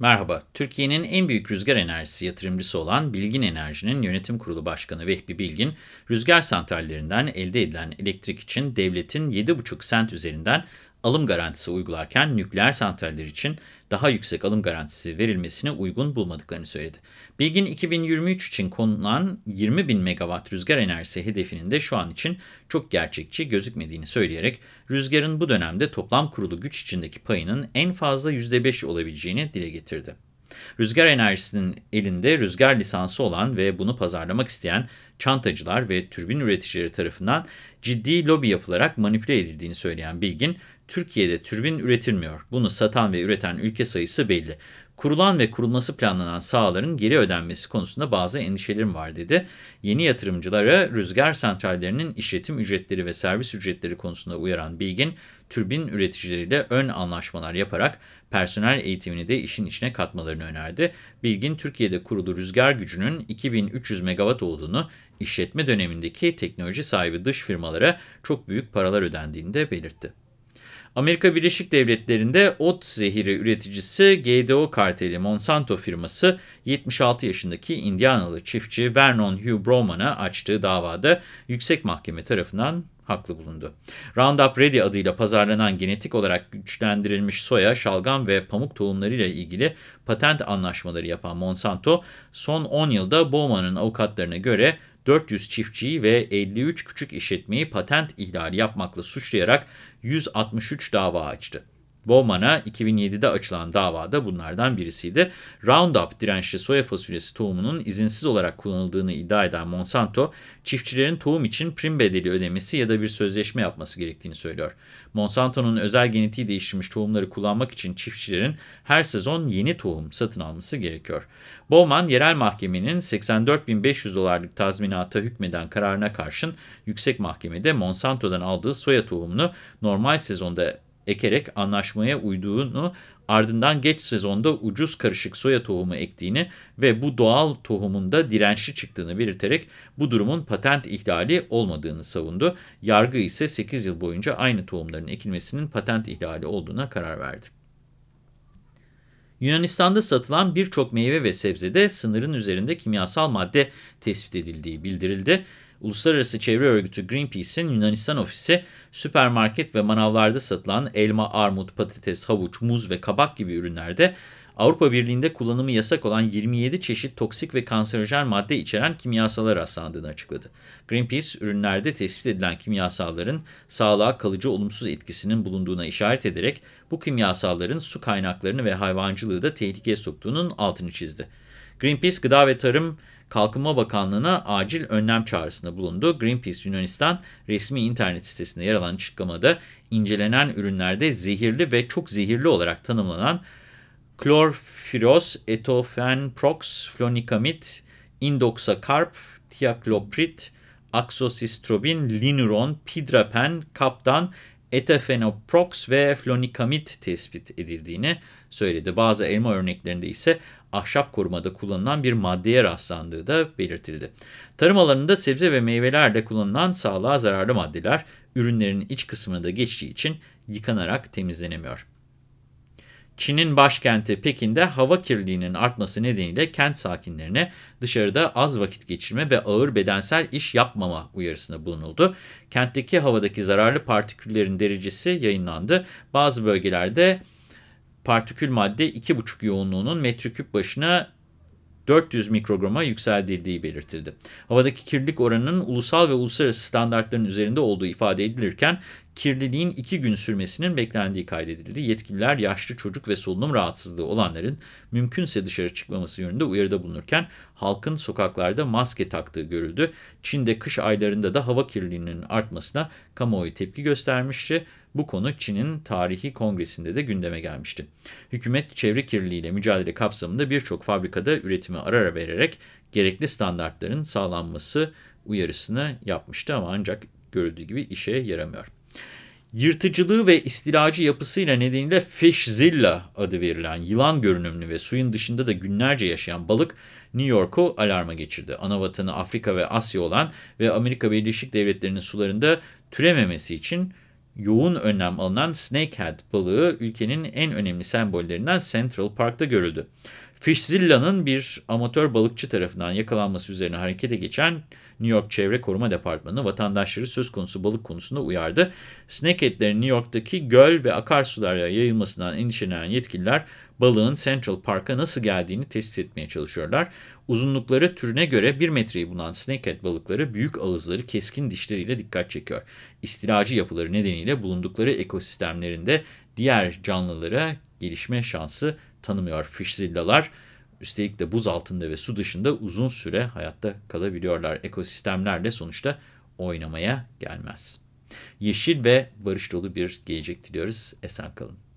Merhaba, Türkiye'nin en büyük rüzgar enerjisi yatırımcısı olan Bilgin Enerji'nin yönetim kurulu başkanı Vehbi Bilgin, rüzgar santrallerinden elde edilen elektrik için devletin 7,5 sent üzerinden alım garantisi uygularken nükleer santraller için daha yüksek alım garantisi verilmesine uygun bulmadıklarını söyledi. Bilgin 2023 için konulan 20 bin megawatt rüzgar enerjisi hedefinin de şu an için çok gerçekçi gözükmediğini söyleyerek rüzgarın bu dönemde toplam kurulu güç içindeki payının en fazla %5 olabileceğini dile getirdi. Rüzgar enerjisinin elinde rüzgar lisansı olan ve bunu pazarlamak isteyen çantacılar ve türbin üreticileri tarafından ciddi lobi yapılarak manipüle edildiğini söyleyen Bilgin, Türkiye'de türbin üretilmiyor. Bunu satan ve üreten ülke sayısı belli. Kurulan ve kurulması planlanan sahaların geri ödenmesi konusunda bazı endişelerim var dedi. Yeni yatırımcılara rüzgar santrallerinin işletim ücretleri ve servis ücretleri konusunda uyaran Bilgin, türbin üreticileriyle ön anlaşmalar yaparak personel eğitimini de işin içine katmalarını önerdi. Bilgin, Türkiye'de kurulu rüzgar gücünün 2300 megawatt olduğunu, işletme dönemindeki teknoloji sahibi dış firmalara çok büyük paralar ödendiğini de belirtti. Amerika Birleşik Devletleri'nde ot zehiri üreticisi GDO karteli Monsanto firması 76 yaşındaki Indianalı çiftçi Vernon Hugh Bowman'a açtığı davada yüksek mahkeme tarafından haklı bulundu. Roundup Ready adıyla pazarlanan genetik olarak güçlendirilmiş soya, şalgam ve pamuk tohumlarıyla ilgili patent anlaşmaları yapan Monsanto, son 10 yılda Bowman'ın avukatlarına göre 400 çiftçiyi ve 53 küçük işletmeyi patent ihlali yapmakla suçlayarak 163 dava açtı. Bowman'a 2007'de açılan davada bunlardan birisiydi. Roundup dirençli soya fasulyesi tohumunun izinsiz olarak kullanıldığını iddia eden Monsanto, çiftçilerin tohum için prim bedeli ödemesi ya da bir sözleşme yapması gerektiğini söylüyor. Monsanto'nun özel genetiği değiştirilmiş tohumları kullanmak için çiftçilerin her sezon yeni tohum satın alması gerekiyor. Bowman, yerel mahkemenin 84.500 dolarlık tazminata hükmeden kararına karşın yüksek mahkemede Monsanto'dan aldığı soya tohumunu normal sezonda ekerek anlaşmaya uyduğunu ardından geç sezonda ucuz karışık soya tohumu ektiğini ve bu doğal tohumunda dirençli çıktığını belirterek bu durumun patent ihlali olmadığını savundu. Yargı ise 8 yıl boyunca aynı tohumların ekilmesinin patent ihlali olduğuna karar verdi. Yunanistan'da satılan birçok meyve ve sebzede sınırın üzerinde kimyasal madde tespit edildiği bildirildi. Uluslararası Çevre Örgütü Greenpeace'in Yunanistan ofisi süpermarket ve manavlarda satılan elma, armut, patates, havuç, muz ve kabak gibi ürünlerde Avrupa Birliği'nde kullanımı yasak olan 27 çeşit toksik ve kanserojen madde içeren kimyasallar rastlandığını açıkladı. Greenpeace, ürünlerde tespit edilen kimyasalların sağlığa kalıcı olumsuz etkisinin bulunduğuna işaret ederek bu kimyasalların su kaynaklarını ve hayvancılığı da tehlikeye soktuğunun altını çizdi. Greenpeace, Gıda ve Tarım Kalkınma Bakanlığı'na acil önlem çağrısında bulundu. Greenpeace Yunanistan resmi internet sitesinde yer alan açıklamada incelenen ürünlerde zehirli ve çok zehirli olarak tanımlanan klorfiros, etofenprox, flonikamid, indoxacarp, tiakloprid, aksosistrobin, linuron, pidrapen, kaptan, etefenoprox ve flonikamid tespit edildiğini söyledi. Bazı elma örneklerinde ise ahşap korumada kullanılan bir maddeye rastlandığı da belirtildi. Tarım alanında sebze ve meyvelerde kullanılan sağlığa zararlı maddeler ürünlerin iç kısmına da geçtiği için yıkanarak temizlenemiyor. Çin'in başkenti Pekin'de hava kirliliğinin artması nedeniyle kent sakinlerine dışarıda az vakit geçirme ve ağır bedensel iş yapmama uyarısında bulunuldu. Kentteki havadaki zararlı partiküllerin derecesi yayınlandı. Bazı bölgelerde partikül madde 2,5 yoğunluğunun metreküp başına 400 mikrograma yükseltildiği belirtildi. Havadaki kirlilik oranının ulusal ve uluslararası standartların üzerinde olduğu ifade edilirken kirliliğin iki gün sürmesinin beklendiği kaydedildi. Yetkililer yaşlı çocuk ve solunum rahatsızlığı olanların mümkünse dışarı çıkmaması yönünde uyarıda bulunurken halkın sokaklarda maske taktığı görüldü. Çin'de kış aylarında da hava kirliliğinin artmasına kamuoyu tepki göstermişti. Bu konu Çin'in tarihi kongresinde de gündeme gelmişti. Hükümet çevre kirliliğiyle mücadele kapsamında birçok fabrikada üretimi ara vererek gerekli standartların sağlanması uyarısını yapmıştı ama ancak görüldüğü gibi işe yaramıyor. Yırtıcılığı ve istilacı yapısıyla nedeniyle Fishzilla adı verilen yılan görünümlü ve suyun dışında da günlerce yaşayan balık New York'u alarma geçirdi. Anavatanı Afrika ve Asya olan ve Amerika Birleşik Devletleri'nin sularında türememesi için yoğun önlem alınan snakehead balığı ülkenin en önemli sembollerinden Central Park'ta görüldü. Fishzilla'nın bir amatör balıkçı tarafından yakalanması üzerine harekete geçen New York Çevre Koruma Departmanı vatandaşları söz konusu balık konusunda uyardı. Snakehead'lerin New York'taki göl ve akarsulara yayılmasından endişelenen yetkililer balığın Central Park'a nasıl geldiğini tespit etmeye çalışıyorlar. Uzunlukları türüne göre 1 metreyi bulan snakehead balıkları büyük ağızları keskin dişleriyle dikkat çekiyor. İstilacı yapıları nedeniyle bulundukları ekosistemlerinde diğer canlılara gelişme şansı tanımıyor fishzillalar. Üstelik de buz altında ve su dışında uzun süre hayatta kalabiliyorlar. Ekosistemlerle sonuçta oynamaya gelmez. Yeşil ve barış dolu bir gelecek diliyoruz. Esen kalın.